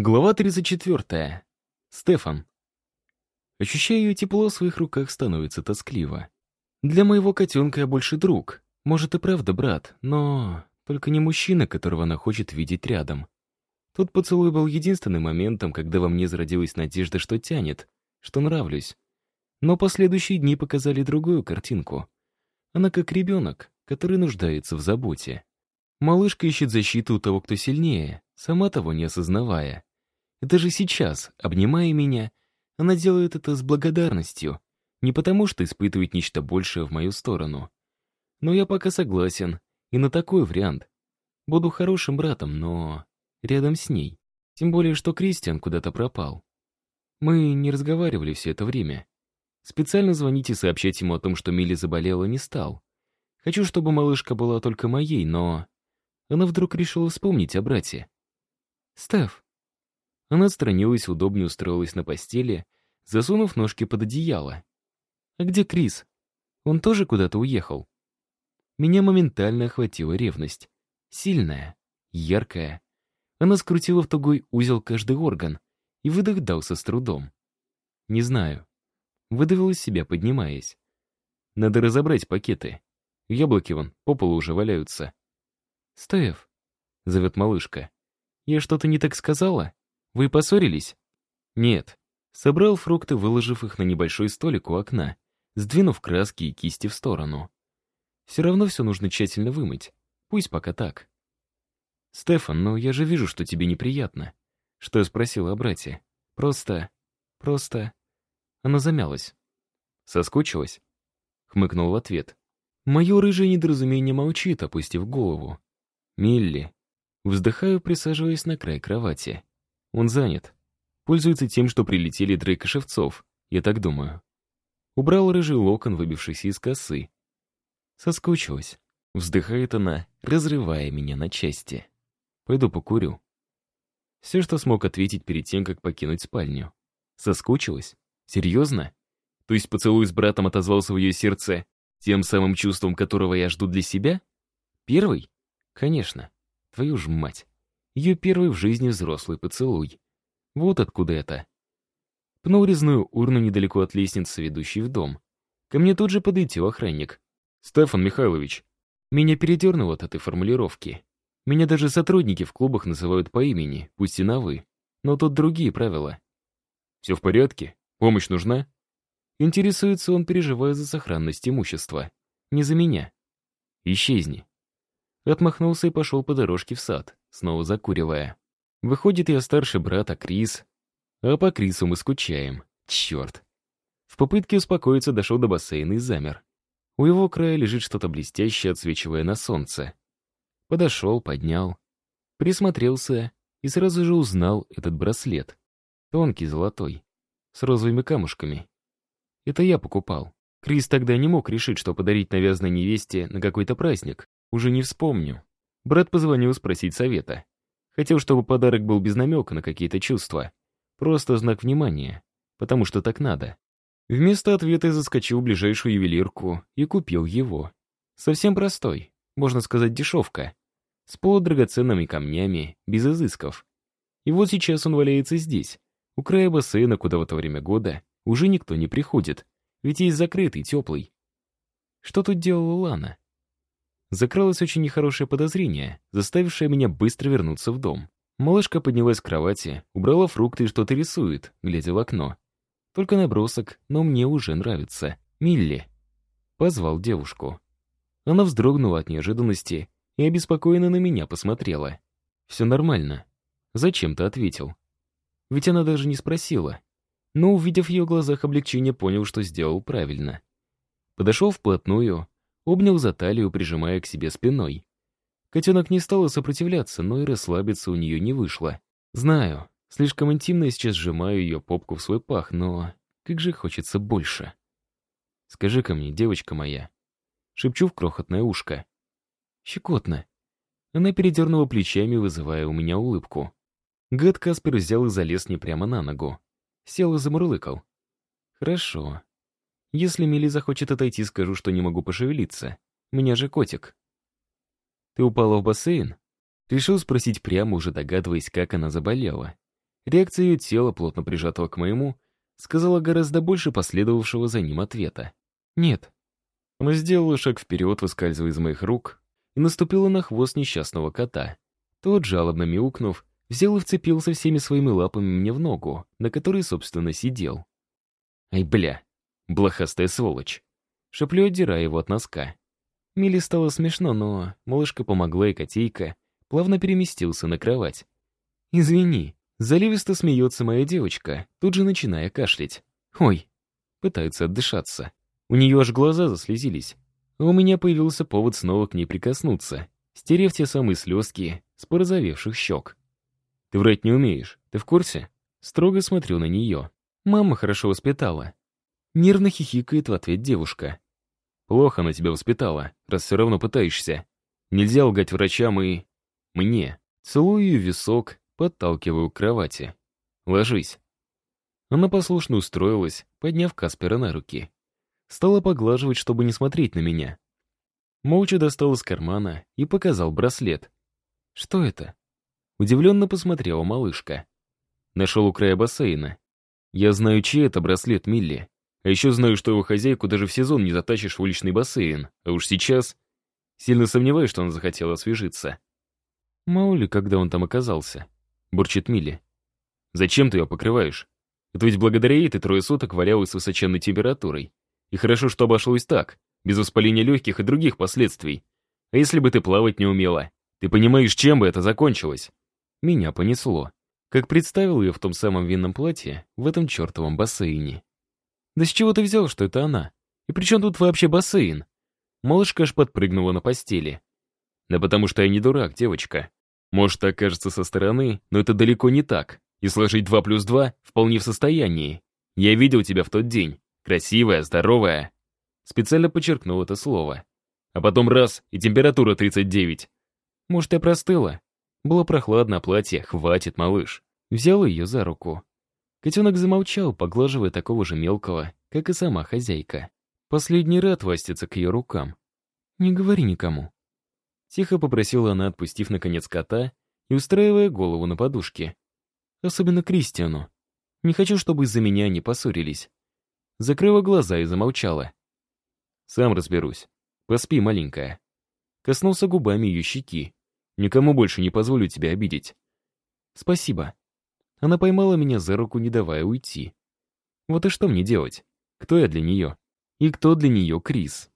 Глава 34. Стефан. Ощущая ее тепло в своих руках, становится тоскливо. Для моего котенка я больше друг. Может и правда брат, но только не мужчина, которого она хочет видеть рядом. Тот поцелуй был единственным моментом, когда во мне зародилась надежда, что тянет, что нравлюсь. Но последующие дни показали другую картинку. Она как ребенок, который нуждается в заботе. Малышка ищет защиту у того, кто сильнее, сама того не осознавая. И даже сейчас, обнимая меня, она делает это с благодарностью, не потому что испытывает нечто большее в мою сторону. Но я пока согласен и на такой вариант. Буду хорошим братом, но рядом с ней. Тем более, что Кристиан куда-то пропал. Мы не разговаривали все это время. Специально звонить и сообщать ему о том, что Милли заболела, не стал. Хочу, чтобы малышка была только моей, но... Она вдруг решила вспомнить о брате. «Стеф, она отстранилась, удобнее устроилась на постели, засунув ножки под одеяло. «А где Крис? Он тоже куда-то уехал?» Меня моментально охватила ревность. Сильная, яркая. Она скрутила в тугой узел каждый орган, и выдох дался с трудом. «Не знаю». Выдавил из себя, поднимаясь. «Надо разобрать пакеты. Яблоки вон, по полу уже валяются». «Стеф», — зовет малышка, — «я что-то не так сказала?» Вы поссорились? Нет. Собрал фрукты, выложив их на небольшой столик у окна, сдвинув краски и кисти в сторону. Все равно все нужно тщательно вымыть. Пусть пока так. Стефан, но я же вижу, что тебе неприятно. Что я спросила о брате. Просто... просто... Она замялась. Соскучилась? Хмыкнул в ответ. Мое рыжее недоразумение молчит, опустив голову. Милли. Вздыхаю, присаживаясь на край кровати. Он занят. Пользуется тем, что прилетели Дрейк и Шевцов, я так думаю. Убрал рыжий локон, выбившийся из косы. Соскучилась. Вздыхает она, разрывая меня на части. Пойду покурю. Все, что смог ответить перед тем, как покинуть спальню. Соскучилась? Серьезно? То есть поцелуй с братом отозвался в ее сердце тем самым чувством, которого я жду для себя? Первый? Конечно. Твою ж мать. Ее первый в жизни взрослый поцелуй. Вот откуда это. Пнул резную урну недалеко от лестницы, ведущей в дом. Ко мне тут же подойти охранник. «Стефан Михайлович». Меня передернуло от этой формулировки. Меня даже сотрудники в клубах называют по имени, пусть и на «вы». Но тут другие правила. «Все в порядке? Помощь нужна?» Интересуется он, переживая за сохранность имущества. Не за меня. Исчезни. Отмахнулся и пошел по дорожке в сад снова закуривая. Выходит, я старший брат, а Крис... А по Крису мы скучаем. Черт. В попытке успокоиться дошел до бассейна и замер. У его края лежит что-то блестящее, отсвечивая на солнце. Подошел, поднял. Присмотрелся и сразу же узнал этот браслет. Тонкий, золотой, с розовыми камушками. Это я покупал. Крис тогда не мог решить, что подарить навязанной невесте на какой-то праздник. Уже не вспомню. Брат позвонил спросить совета. Хотел, чтобы подарок был без намека на какие-то чувства. Просто знак внимания, потому что так надо. Вместо ответа я заскочил в ближайшую ювелирку и купил его. Совсем простой, можно сказать, дешевка. С полудрагоценными камнями, без изысков. И вот сейчас он валяется здесь, у края бассейна, куда в это время года уже никто не приходит, ведь есть закрытый, теплый. Что тут делала Лана? Закралось очень нехорошее подозрение, заставившее меня быстро вернуться в дом. Малышка поднялась с кровати, убрала фрукты и что-то рисует, глядя в окно. Только набросок, но мне уже нравится. Милли. Позвал девушку. Она вздрогнула от неожиданности и обеспокоенно на меня посмотрела. «Все нормально». Зачем-то ответил. Ведь она даже не спросила. Но, увидев в ее глазах облегчение, понял, что сделал правильно. Подошел вплотную, обнял за талию, прижимая к себе спиной. Котенок не стала сопротивляться, но и расслабиться у нее не вышло. Знаю, слишком интимно сейчас сжимаю ее попку в свой пах, но как же хочется больше. Скажи-ка мне, девочка моя. Шепчу в крохотное ушко. Щекотно. Она передернула плечами, вызывая у меня улыбку. Гад Каспер взял и залез мне прямо на ногу. Сел и замурлыкал. Хорошо. Если Милли захочет отойти, скажу, что не могу пошевелиться. Меня же котик. Ты упала в бассейн? Решил спросить прямо, уже догадываясь, как она заболела. Реакция ее тела, плотно прижатого к моему, сказала гораздо больше последовавшего за ним ответа. «Нет». Она сделала шаг вперед, выскальзывая из моих рук, и наступила на хвост несчастного кота. Тот, жалобно мяукнув, взял и вцепился всеми своими лапами мне в ногу, на которой, собственно, сидел. «Ай, бля, блохастая сволочь!» Шеплю, отдирая его от носка. Миле стало смешно, но малышка помогла, и котейка плавно переместился на кровать. «Извини», — заливисто смеется моя девочка, тут же начиная кашлять. «Ой», — пытаются отдышаться. У нее аж глаза заслезились. А у меня появился повод снова к ней прикоснуться, стерев те самые слезки с порозовевших щек. «Ты врать не умеешь, ты в курсе?» Строго смотрю на нее. Мама хорошо воспитала. Нервно хихикает в ответ девушка. Плохо она тебя воспитала, раз все равно пытаешься. Нельзя лгать врачам и... мне. Целую висок, подталкиваю к кровати. Ложись. Она послушно устроилась, подняв Каспера на руки. Стала поглаживать, чтобы не смотреть на меня. Молча достал из кармана и показал браслет. «Что это?» Удивленно посмотрела малышка. Нашел у края бассейна. «Я знаю, чей это браслет, Милли. А еще знаю, что его хозяйку даже в сезон не затащишь в уличный бассейн. А уж сейчас... Сильно сомневаюсь, что он захотел освежиться. Мало ли, когда он там оказался. Бурчит Милли. Зачем ты ее покрываешь? Это ведь благодаря ей ты трое суток валялась с высоченной температурой. И хорошо, что обошлось так, без воспаления легких и других последствий. А если бы ты плавать не умела? Ты понимаешь, чем бы это закончилось? Меня понесло. Как представил ее в том самом винном платье в этом чертовом бассейне. Да с чего ты взял, что это она? И при тут вообще бассейн? Малышка аж подпрыгнула на постели. Да потому что я не дурак, девочка. Может, так кажется со стороны, но это далеко не так. И сложить два плюс два вполне в состоянии. Я видел тебя в тот день. Красивая, здоровая. Специально подчеркнул это слово. А потом раз, и температура 39. Может, я простыла? Было прохладно, платье, хватит, малыш. Взял ее за руку. Котенок замолчал, поглаживая такого же мелкого, как и сама хозяйка. Последний рад ластиться к ее рукам. «Не говори никому». Тихо попросила она, отпустив, наконец, кота и устраивая голову на подушке. Особенно Кристиану. Не хочу, чтобы из-за меня они поссорились. Закрыла глаза и замолчала. «Сам разберусь. Поспи, маленькая». Коснулся губами ее щеки. «Никому больше не позволю тебя обидеть». «Спасибо», она поймала меня за руку, не давая уйти. Вот и что мне делать? Кто я для нее? И кто для нее Крис?